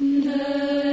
The